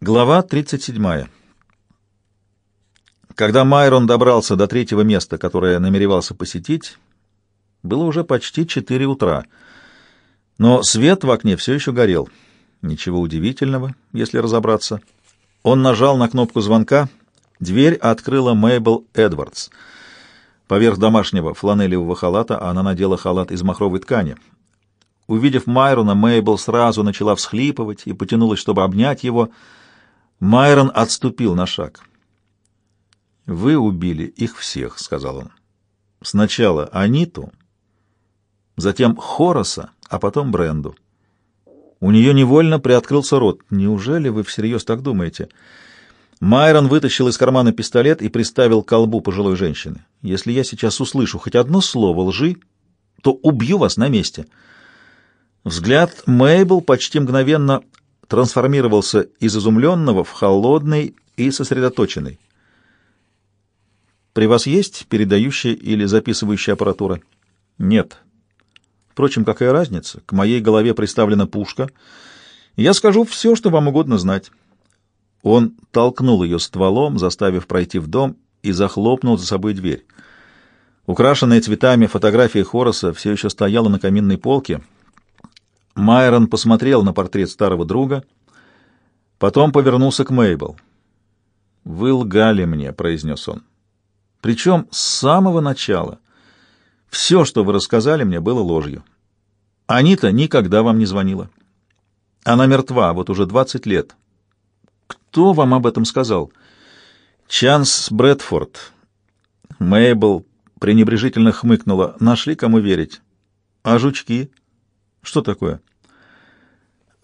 Глава 37. Когда Майрон добрался до третьего места, которое намеревался посетить, было уже почти четыре утра, но свет в окне все еще горел. Ничего удивительного, если разобраться. Он нажал на кнопку звонка, дверь открыла Мейбл Эдвардс. Поверх домашнего фланелевого халата она надела халат из махровой ткани. Увидев Майрона, Мейбл сразу начала всхлипывать и потянулась, чтобы обнять его — Майрон отступил на шаг. «Вы убили их всех», — сказал он. «Сначала Аниту, затем Хороса, а потом Бренду. У нее невольно приоткрылся рот. Неужели вы всерьез так думаете?» Майрон вытащил из кармана пистолет и приставил к колбу пожилой женщины. «Если я сейчас услышу хоть одно слово лжи, то убью вас на месте». Взгляд Мейбл почти мгновенно трансформировался из изумленного в холодный и сосредоточенный. «При вас есть передающая или записывающая аппаратура?» «Нет». Впрочем, какая разница? К моей голове приставлена пушка. Я скажу все, что вам угодно знать. Он толкнул ее стволом, заставив пройти в дом, и захлопнул за собой дверь. Украшенная цветами фотография Хороса все еще стояла на каминной полке — Майрон посмотрел на портрет старого друга, потом повернулся к Мейбл. «Вы лгали мне», — произнес он. «Причем с самого начала. Все, что вы рассказали мне, было ложью. Анита никогда вам не звонила. Она мертва, вот уже двадцать лет. Кто вам об этом сказал?» «Чанс Брэдфорд». Мейбл пренебрежительно хмыкнула. «Нашли, кому верить. А жучки?» Что такое?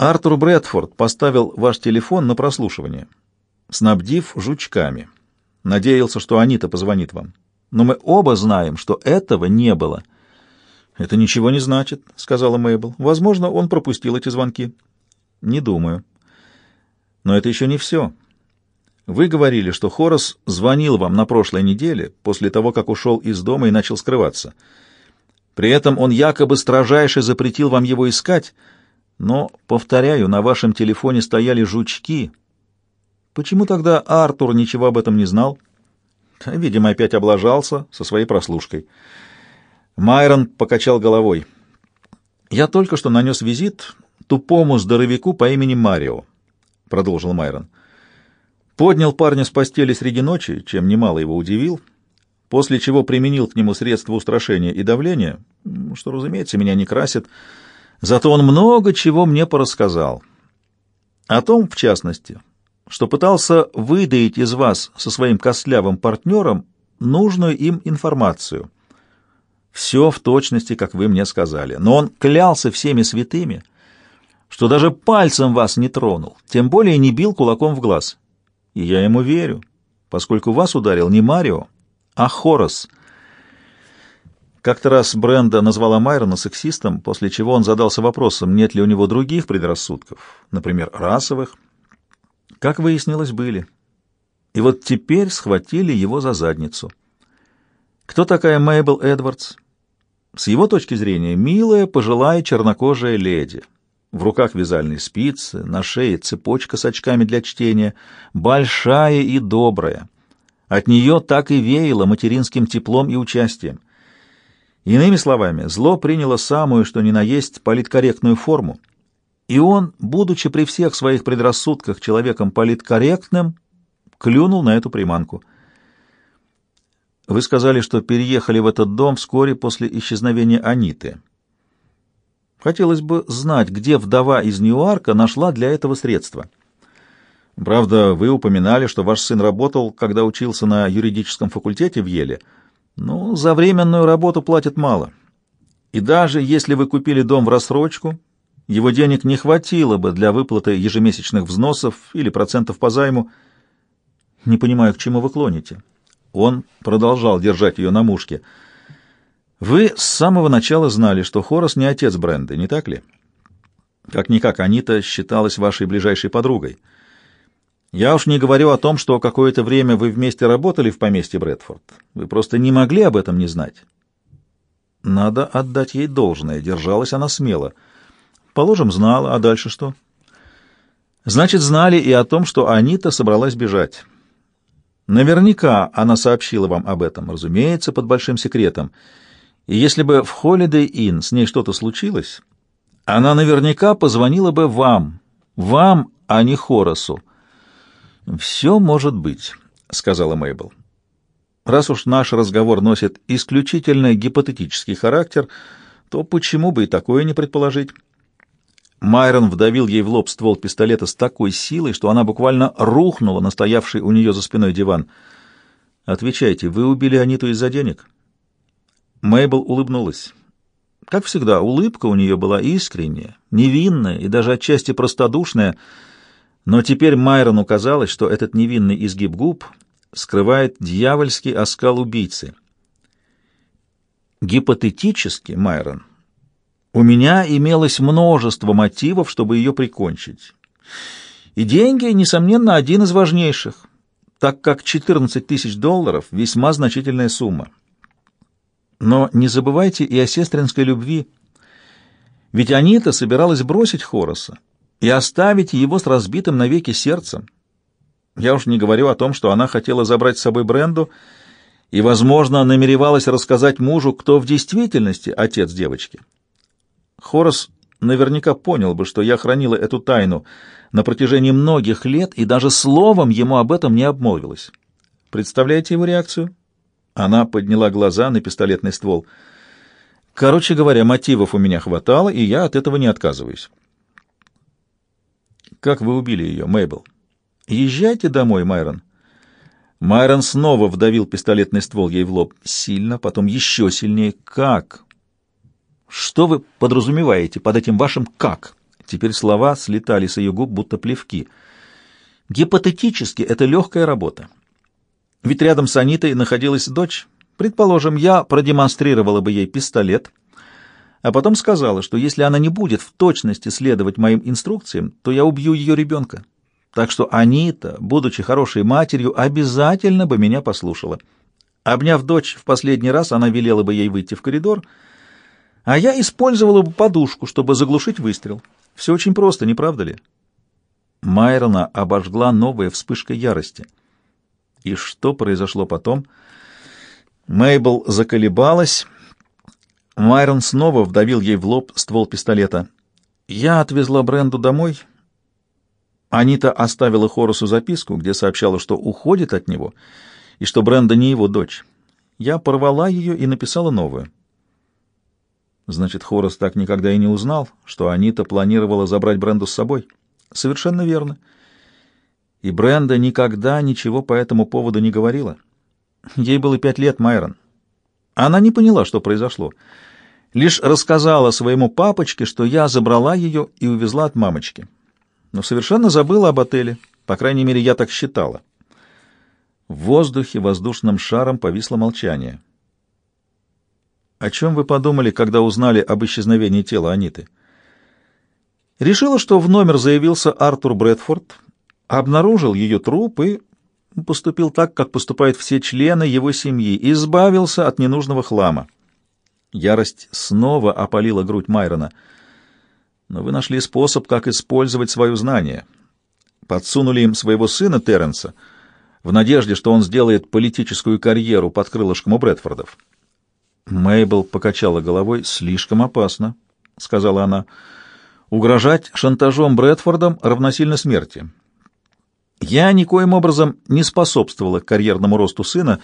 Артур Брэдфорд поставил ваш телефон на прослушивание, снабдив жучками. Надеялся, что Анита позвонит вам. Но мы оба знаем, что этого не было. Это ничего не значит, сказала Мейбл. Возможно, он пропустил эти звонки. Не думаю. Но это еще не все. Вы говорили, что Хорас звонил вам на прошлой неделе, после того, как ушел из дома и начал скрываться. При этом он якобы строжайше запретил вам его искать, но, повторяю, на вашем телефоне стояли жучки. Почему тогда Артур ничего об этом не знал? Видимо, опять облажался со своей прослушкой. Майрон покачал головой. «Я только что нанес визит тупому здоровяку по имени Марио», — продолжил Майрон. «Поднял парня с постели среди ночи, чем немало его удивил, после чего применил к нему средства устрашения и давления, что, разумеется, меня не красит, зато он много чего мне порассказал. О том, в частности, что пытался выдаить из вас со своим костлявым партнером нужную им информацию. Все в точности, как вы мне сказали, но он клялся всеми святыми, что даже пальцем вас не тронул, тем более не бил кулаком в глаз. И я ему верю, поскольку вас ударил не Марио, а Хорос. Как-то раз Бренда назвала Майрона сексистом, после чего он задался вопросом, нет ли у него других предрассудков, например, расовых. Как выяснилось, были. И вот теперь схватили его за задницу. Кто такая Мейбл Эдвардс? С его точки зрения, милая, пожилая, чернокожая леди. В руках вязальные спицы, на шее цепочка с очками для чтения, большая и добрая — от нее так и веяло материнским теплом и участием. Иными словами, зло приняло самую, что ни на есть, политкорректную форму, и он, будучи при всех своих предрассудках человеком политкорректным, клюнул на эту приманку. Вы сказали, что переехали в этот дом вскоре после исчезновения Аниты. Хотелось бы знать, где вдова из Ньюарка нашла для этого средства. Правда, вы упоминали, что ваш сын работал, когда учился на юридическом факультете в Еле. Ну, за временную работу платят мало. И даже если вы купили дом в рассрочку, его денег не хватило бы для выплаты ежемесячных взносов или процентов по займу. Не понимаю, к чему вы клоните. Он продолжал держать ее на мушке. Вы с самого начала знали, что Хорос не отец Бренды, не так ли? Как-никак, Анита считалась вашей ближайшей подругой. Я уж не говорю о том, что какое-то время вы вместе работали в поместье Брэдфорд. Вы просто не могли об этом не знать. Надо отдать ей должное. Держалась она смело. Положим, знала, а дальше что? Значит, знали и о том, что Анита собралась бежать. Наверняка она сообщила вам об этом, разумеется, под большим секретом. И если бы в Holiday Inn с ней что-то случилось, она наверняка позвонила бы вам, вам, а не Хорасу. «Все может быть», — сказала Мейбл. «Раз уж наш разговор носит исключительно гипотетический характер, то почему бы и такое не предположить?» Майрон вдавил ей в лоб ствол пистолета с такой силой, что она буквально рухнула на стоявший у нее за спиной диван. «Отвечайте, вы убили Аниту из-за денег?» Мейбл улыбнулась. Как всегда, улыбка у нее была искренняя, невинная и даже отчасти простодушная, но теперь Майрону казалось, что этот невинный изгиб губ скрывает дьявольский оскал убийцы. Гипотетически, Майрон, у меня имелось множество мотивов, чтобы ее прикончить. И деньги, несомненно, один из важнейших, так как 14 тысяч долларов — весьма значительная сумма. Но не забывайте и о сестринской любви. Ведь Анита собиралась бросить Хороса и оставить его с разбитым навеки сердцем. Я уж не говорю о том, что она хотела забрать с собой Бренду и, возможно, намеревалась рассказать мужу, кто в действительности отец девочки. Хорос наверняка понял бы, что я хранила эту тайну на протяжении многих лет и даже словом ему об этом не обмолвилась. Представляете его реакцию? Она подняла глаза на пистолетный ствол. Короче говоря, мотивов у меня хватало, и я от этого не отказываюсь. Как вы убили ее, Мейбл? Езжайте домой, Майрон. Майрон снова вдавил пистолетный ствол ей в лоб. Сильно, потом еще сильнее. Как? Что вы подразумеваете под этим вашим «как»? Теперь слова слетали с ее губ, будто плевки. Гипотетически это легкая работа. Ведь рядом с Анитой находилась дочь. Предположим, я продемонстрировала бы ей пистолет, а потом сказала, что если она не будет в точности следовать моим инструкциям, то я убью ее ребенка. Так что Анита, будучи хорошей матерью, обязательно бы меня послушала. Обняв дочь в последний раз, она велела бы ей выйти в коридор — а я использовала бы подушку, чтобы заглушить выстрел. Все очень просто, не правда ли? Майрона обожгла новая вспышка ярости. И что произошло потом? Мейбл заколебалась. Майрон снова вдавил ей в лоб ствол пистолета. Я отвезла Бренду домой. Анита оставила Хорусу записку, где сообщала, что уходит от него, и что Бренда не его дочь. Я порвала ее и написала новую. Значит, Хорос так никогда и не узнал, что Анита планировала забрать Бренду с собой. Совершенно верно. И Бренда никогда ничего по этому поводу не говорила. Ей было пять лет, Майрон. Она не поняла, что произошло. Лишь рассказала своему папочке, что я забрала ее и увезла от мамочки. Но совершенно забыла об отеле. По крайней мере, я так считала. В воздухе воздушным шаром повисло молчание. О чем вы подумали, когда узнали об исчезновении тела Аниты? Решила, что в номер заявился Артур Брэдфорд, обнаружил ее труп и поступил так, как поступают все члены его семьи, избавился от ненужного хлама. Ярость снова опалила грудь Майрона. Но вы нашли способ, как использовать свое знание. Подсунули им своего сына Терренса в надежде, что он сделает политическую карьеру под крылышком у Брэдфордов. Мейбл покачала головой. «Слишком опасно», — сказала она. «Угрожать шантажом Брэдфордом равносильно смерти. Я никоим образом не способствовала карьерному росту сына.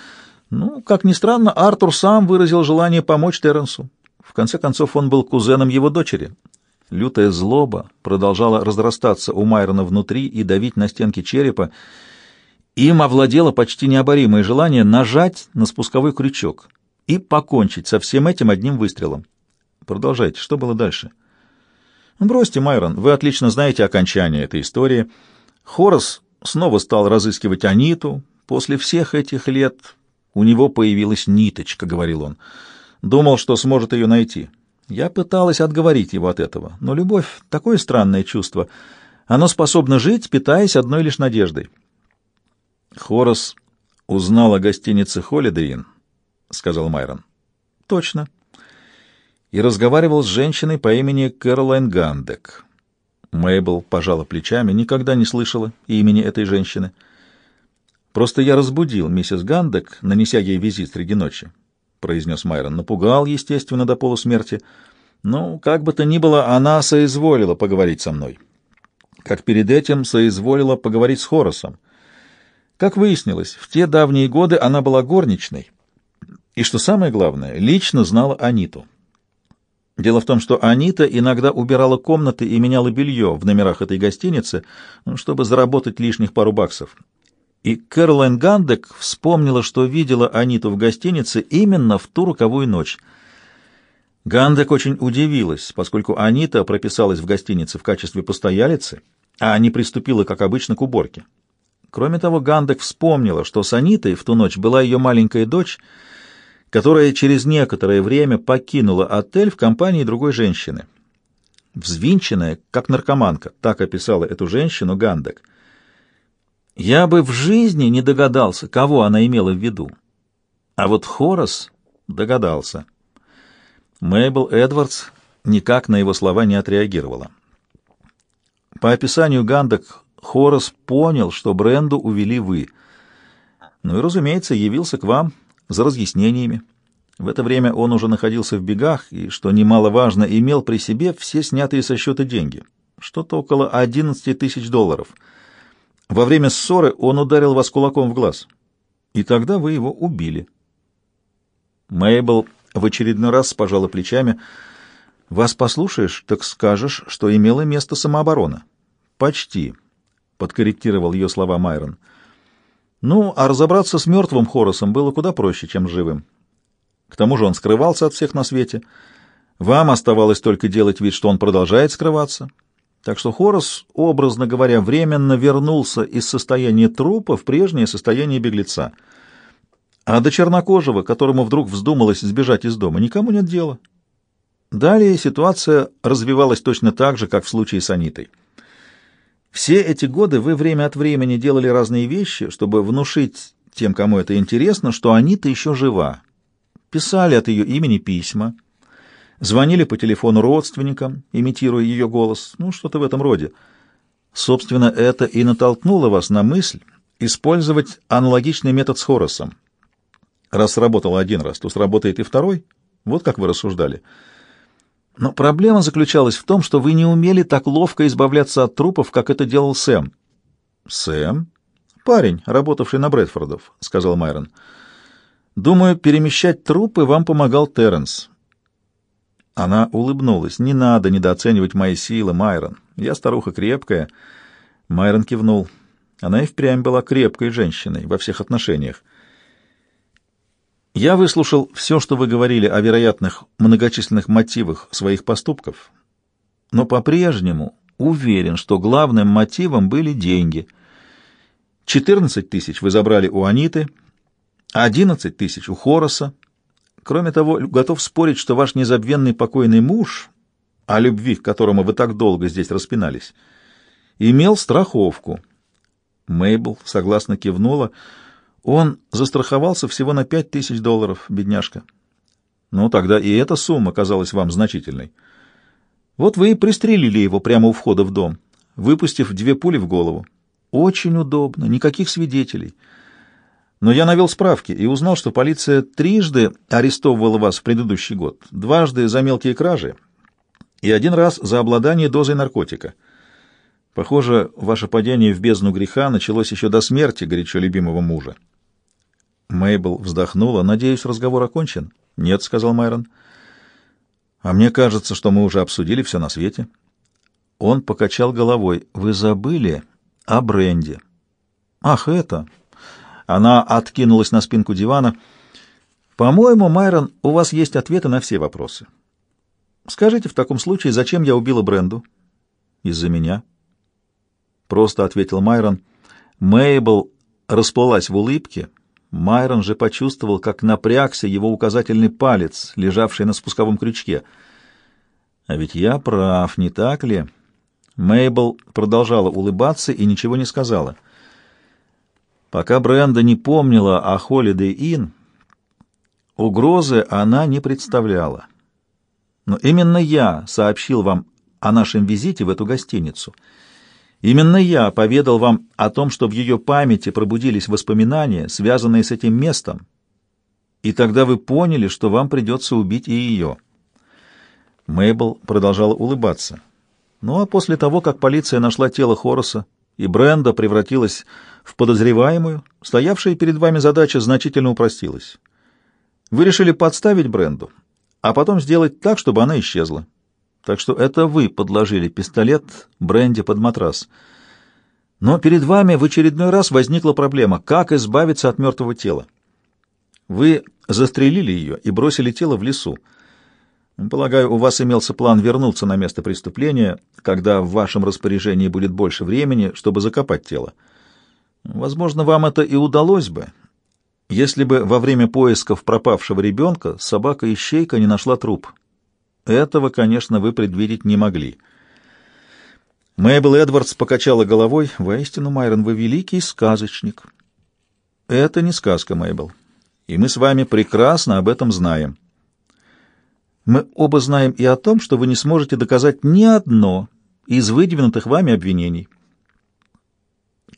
Ну, как ни странно, Артур сам выразил желание помочь Терренсу. В конце концов, он был кузеном его дочери». Лютая злоба продолжала разрастаться у Майрона внутри и давить на стенки черепа. Им овладело почти необоримое желание нажать на спусковой крючок — и покончить со всем этим одним выстрелом. Продолжайте. Что было дальше? Бросьте, Майрон. Вы отлично знаете окончание этой истории. Хорос снова стал разыскивать Аниту. После всех этих лет у него появилась ниточка, говорил он. Думал, что сможет ее найти. Я пыталась отговорить его от этого, но любовь — такое странное чувство. Оно способно жить, питаясь одной лишь надеждой. Хорос узнал о гостинице «Холидейн», — сказал Майрон. «Точно». И разговаривал с женщиной по имени Кэролайн Гандек. Мейбл пожала плечами, никогда не слышала имени этой женщины. Просто я разбудил миссис Гандек, нанеся ей визит среди ночи, — произнес Майрон. Напугал, естественно, до полусмерти. Ну, как бы то ни было, она соизволила поговорить со мной. Как перед этим соизволила поговорить с Хоросом. Как выяснилось, в те давние годы она была горничной. И что самое главное, лично знала Аниту. Дело в том, что Анита иногда убирала комнаты и меняла белье в номерах этой гостиницы, ну, чтобы заработать лишних пару баксов. И Кэролайн Гандек вспомнила, что видела Аниту в гостинице именно в ту роковую ночь. Гандек очень удивилась, поскольку Анита прописалась в гостинице в качестве постоялицы, а не приступила, как обычно, к уборке. Кроме того, Гандек вспомнила, что с Анитой в ту ночь была ее маленькая дочь — которая через некоторое время покинула отель в компании другой женщины. Взвинченная, как наркоманка, так описала эту женщину Гандек. Я бы в жизни не догадался, кого она имела в виду. А вот Хорас догадался. Мейбл Эдвардс никак на его слова не отреагировала. По описанию Гандек, Хорас понял, что Бренду увели вы. Ну и, разумеется, явился к вам — за разъяснениями. В это время он уже находился в бегах и, что немаловажно, имел при себе все снятые со счета деньги, что-то около 11 тысяч долларов. Во время ссоры он ударил вас кулаком в глаз, и тогда вы его убили. Мейбл в очередной раз пожала плечами. «Вас послушаешь, так скажешь, что имела место самооборона». «Почти», — подкорректировал ее слова Майрон. Ну, а разобраться с мертвым Хоросом было куда проще, чем с живым. К тому же он скрывался от всех на свете. Вам оставалось только делать вид, что он продолжает скрываться. Так что Хорос, образно говоря, временно вернулся из состояния трупа в прежнее состояние беглеца. А до чернокожего, которому вдруг вздумалось сбежать из дома, никому нет дела. Далее ситуация развивалась точно так же, как в случае с Анитой. Все эти годы вы время от времени делали разные вещи, чтобы внушить тем, кому это интересно, что Анита еще жива. Писали от ее имени письма, звонили по телефону родственникам, имитируя ее голос, ну, что-то в этом роде. Собственно, это и натолкнуло вас на мысль использовать аналогичный метод с Хоросом. Раз сработал один раз, то сработает и второй. Вот как вы рассуждали. Но проблема заключалась в том, что вы не умели так ловко избавляться от трупов, как это делал Сэм. Сэм? Парень, работавший на Брэдфордов, сказал Майрон. Думаю, перемещать трупы вам помогал Терренс. Она улыбнулась. Не надо недооценивать мои силы, Майрон. Я старуха крепкая. Майрон кивнул. Она и впрямь была крепкой женщиной во всех отношениях. Я выслушал все, что вы говорили о вероятных многочисленных мотивах своих поступков, но по-прежнему уверен, что главным мотивом были деньги. 14 тысяч вы забрали у Аниты, 11 тысяч у Хороса. Кроме того, готов спорить, что ваш незабвенный покойный муж, о любви к которому вы так долго здесь распинались, имел страховку. Мейбл согласно кивнула, — он застраховался всего на пять тысяч долларов, бедняжка. Ну, тогда и эта сумма казалась вам значительной. Вот вы и пристрелили его прямо у входа в дом, выпустив две пули в голову. Очень удобно, никаких свидетелей. Но я навел справки и узнал, что полиция трижды арестовывала вас в предыдущий год. Дважды за мелкие кражи и один раз за обладание дозой наркотика. Похоже, ваше падение в бездну греха началось еще до смерти горячо любимого мужа. Мейбл вздохнула. «Надеюсь, разговор окончен?» «Нет», — сказал Майрон. «А мне кажется, что мы уже обсудили все на свете». Он покачал головой. «Вы забыли о бренде». «Ах, это...» Она откинулась на спинку дивана. «По-моему, Майрон, у вас есть ответы на все вопросы. Скажите в таком случае, зачем я убила Бренду?» «Из-за меня». Просто ответил Майрон. Мейбл расплылась в улыбке. Майрон же почувствовал, как напрягся его указательный палец, лежавший на спусковом крючке. «А ведь я прав, не так ли?» Мейбл продолжала улыбаться и ничего не сказала. Пока Бренда не помнила о Холидей Ин, угрозы она не представляла. Но именно я сообщил вам о нашем визите в эту гостиницу. Именно я поведал вам о том, что в ее памяти пробудились воспоминания, связанные с этим местом, и тогда вы поняли, что вам придется убить и ее». Мейбл продолжала улыбаться. Ну а после того, как полиция нашла тело Хороса, и Бренда превратилась в подозреваемую, стоявшая перед вами задача значительно упростилась. Вы решили подставить Бренду, а потом сделать так, чтобы она исчезла. Так что это вы подложили пистолет Бренде под матрас. Но перед вами в очередной раз возникла проблема, как избавиться от мертвого тела. Вы застрелили ее и бросили тело в лесу. Полагаю, у вас имелся план вернуться на место преступления, когда в вашем распоряжении будет больше времени, чтобы закопать тело. Возможно, вам это и удалось бы, если бы во время поисков пропавшего ребенка собака-ищейка не нашла труп. Этого, конечно, вы предвидеть не могли. Мэйбл Эдвардс покачала головой. «Воистину, Майрон, вы великий сказочник». «Это не сказка, Мэйбл, и мы с вами прекрасно об этом знаем». Мы оба знаем и о том, что вы не сможете доказать ни одно из выдвинутых вами обвинений.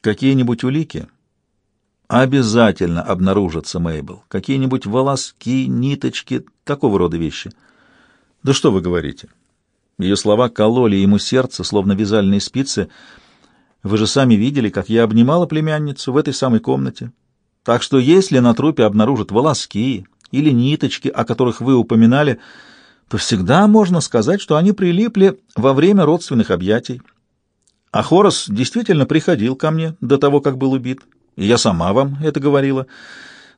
Какие-нибудь улики обязательно обнаружатся, Мейбл. Какие-нибудь волоски, ниточки, такого рода вещи. Да что вы говорите? Ее слова кололи ему сердце, словно вязальные спицы. Вы же сами видели, как я обнимала племянницу в этой самой комнате. Так что если на трупе обнаружат волоски или ниточки, о которых вы упоминали, то всегда можно сказать, что они прилипли во время родственных объятий. А Хорос действительно приходил ко мне до того, как был убит, и я сама вам это говорила.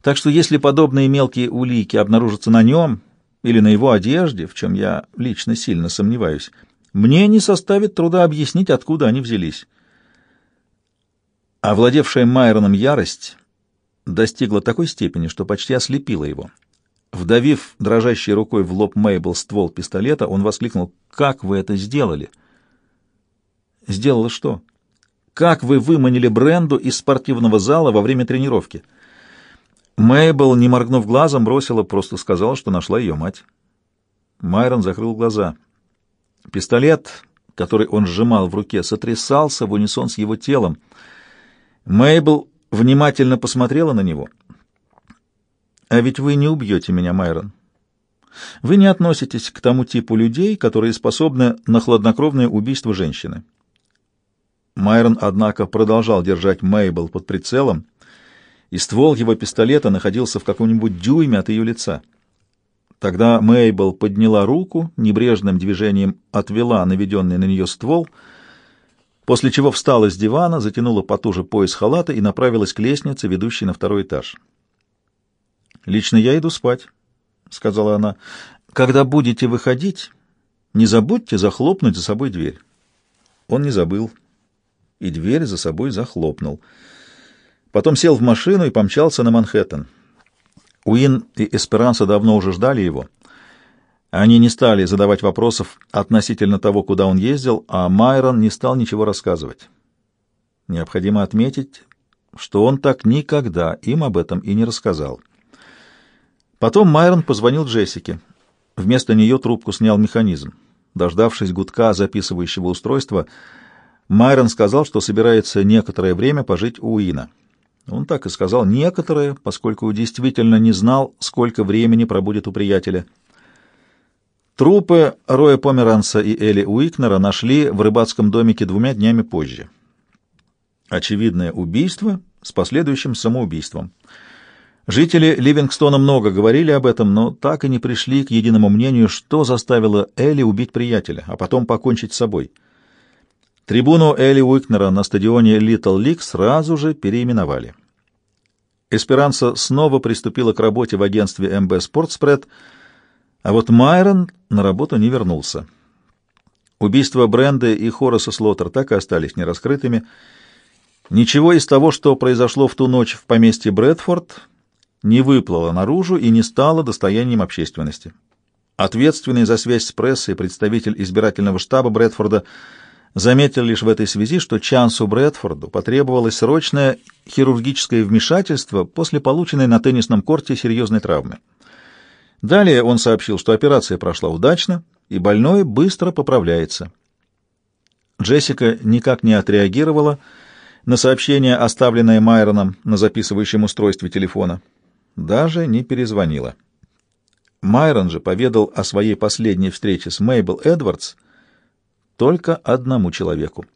Так что если подобные мелкие улики обнаружатся на нем или на его одежде, в чем я лично сильно сомневаюсь, мне не составит труда объяснить, откуда они взялись. Овладевшая Майроном ярость достигла такой степени, что почти ослепила его. Вдавив дрожащей рукой в лоб Мейбл ствол пистолета, он воскликнул «Как вы это сделали?» «Сделала что?» «Как вы выманили Бренду из спортивного зала во время тренировки?» Мейбл, не моргнув глазом, бросила, просто сказала, что нашла ее мать. Майрон закрыл глаза. Пистолет, который он сжимал в руке, сотрясался в унисон с его телом. Мейбл внимательно посмотрела на него — а ведь вы не убьете меня, Майрон. Вы не относитесь к тому типу людей, которые способны на хладнокровное убийство женщины. Майрон, однако, продолжал держать Мейбл под прицелом, и ствол его пистолета находился в каком-нибудь дюйме от ее лица. Тогда Мейбл подняла руку, небрежным движением отвела наведенный на нее ствол, после чего встала с дивана, затянула потуже пояс халата и направилась к лестнице, ведущей на второй этаж. Лично я иду спать, — сказала она. Когда будете выходить, не забудьте захлопнуть за собой дверь. Он не забыл, и дверь за собой захлопнул. Потом сел в машину и помчался на Манхэттен. Уин и Эсперанса давно уже ждали его. Они не стали задавать вопросов относительно того, куда он ездил, а Майрон не стал ничего рассказывать. Необходимо отметить, что он так никогда им об этом и не рассказал. Потом Майрон позвонил Джессике. Вместо нее трубку снял механизм. Дождавшись гудка записывающего устройства, Майрон сказал, что собирается некоторое время пожить у Уина. Он так и сказал «некоторое», поскольку действительно не знал, сколько времени пробудет у приятеля. Трупы Роя Померанса и Элли Уикнера нашли в рыбацком домике двумя днями позже. Очевидное убийство с последующим самоубийством — Жители Ливингстона много говорили об этом, но так и не пришли к единому мнению, что заставило Элли убить приятеля, а потом покончить с собой. Трибуну Элли Уикнера на стадионе Литл Лиг сразу же переименовали. Эсперанса снова приступила к работе в агентстве МБ Спортспред, а вот Майрон на работу не вернулся. Убийства Бренды и Хораса Слоттер так и остались нераскрытыми. Ничего из того, что произошло в ту ночь в поместье Брэдфорд, не выплыла наружу и не стала достоянием общественности. Ответственный за связь с прессой представитель избирательного штаба Брэдфорда заметил лишь в этой связи, что Чансу Брэдфорду потребовалось срочное хирургическое вмешательство после полученной на теннисном корте серьезной травмы. Далее он сообщил, что операция прошла удачно, и больной быстро поправляется. Джессика никак не отреагировала на сообщение, оставленное Майроном на записывающем устройстве телефона. Даже не перезвонила. Майрон же поведал о своей последней встрече с Мейбл Эдвардс только одному человеку.